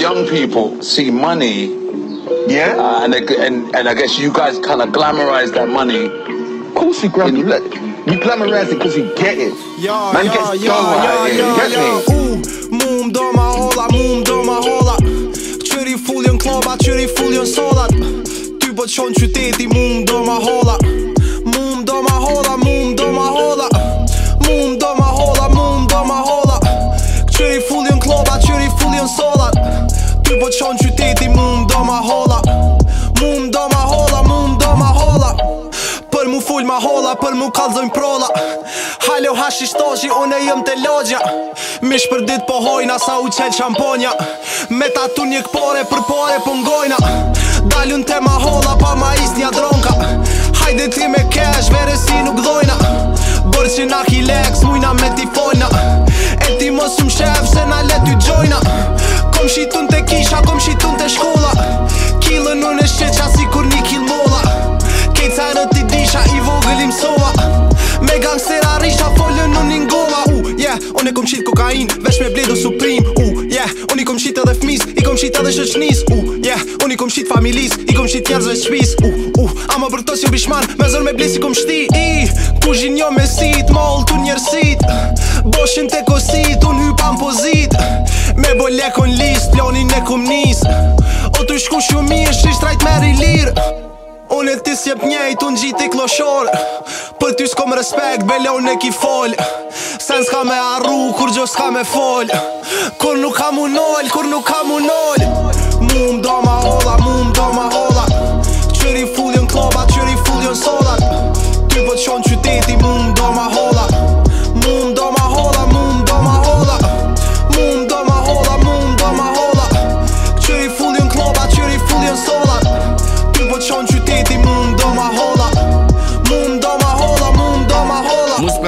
young people see money. Yeah. Uh, and, and and I guess you guys kind of glamorize that money. Of course, you grab you glamorize it because you get it. Yo, Man yo, gets yo, yo, yo, yo, yo. Ум, мум, дома, ола, мум, дома, ола. Чури фулион клоба, чури фулион солат. Ти бачон чути, ти мум, дома, ола. bjen solat Ty po qonë qyteti mu mdo ma hola Mu mdo ma hola, mu mdo ma hola Për mu full ma hola, për mu kalzojnë prola Halo hash i shtoshi, une jëm të logja Mish për dit po hojna, sa u qelë shamponja Me ta tu një këpore, për pore për ngojna Dalun te ma hola, pa ma is një dronka Hajde ti me cash, vere si nuk dojna Bërë që na leks, mujna me ti fojna E ti mos më shef, se na let ju gjojna shi tun të shkolla Kilo në në shqe qa si kur një kil molla Kejtë sa rët i disha i vogël i msova Me gang se risha folë në një ngova U, uh, yeah, unë e kom qitë kokain Vesh me bledo supreme U, uh, yeah, unë i kom qitë edhe fmis I kom qitë edhe shëqnis U, uh, yeah, unë i kom qitë familis I kom qitë tjerëzve shpis U, uh, u, uh, ama për tos bishman Me zër me bles i kom shti I, ku zhin jo me sit të njërësit Boshin të kosit Unë hypa në pozit Me bo lek kum nis O të shku shumë mirë, shish trajt me rilir Unë e ti s'jep njejt, unë gjitë i kloshor Për ty s'kom respekt, belon e ki fol Sen s'ka me arru, kur gjo s'ka me fol Kur nuk kam unol, kur nuk kam unol Mu më do ma hola, mu më do ma hola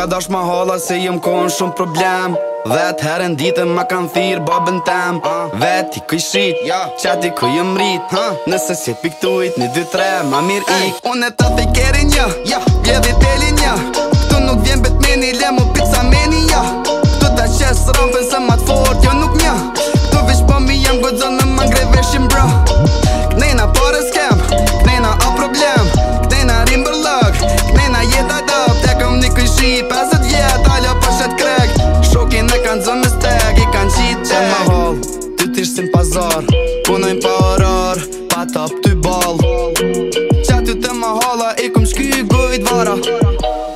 ka dash ma hala se jem kohen shum problem Vet heren herën ditën ma kanë thirë babën tem ah. Vet i kuj shrit, ja, që ti këj më rrit Nëse si pik të ujtë, një dy tre, ma mirë ik hey, Unë e të të ja, ja, bje dhe ja Këtu nuk vjen bet meni, lemu pizza meni, ja Këtu të qesë rëmbën se ma të fort, jo nuk një ball Qa ty të më hala, i këm shky gujt vara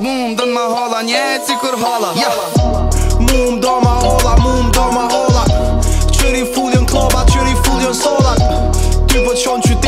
Mu më dënë më hala, njetë si kur hala yeah. Mu më do më hala, mu më do më hala Qëri fulljon kloba, qëri fulljon solat Ty pëtë po qonë qyti